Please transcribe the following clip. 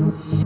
Mm-hmm.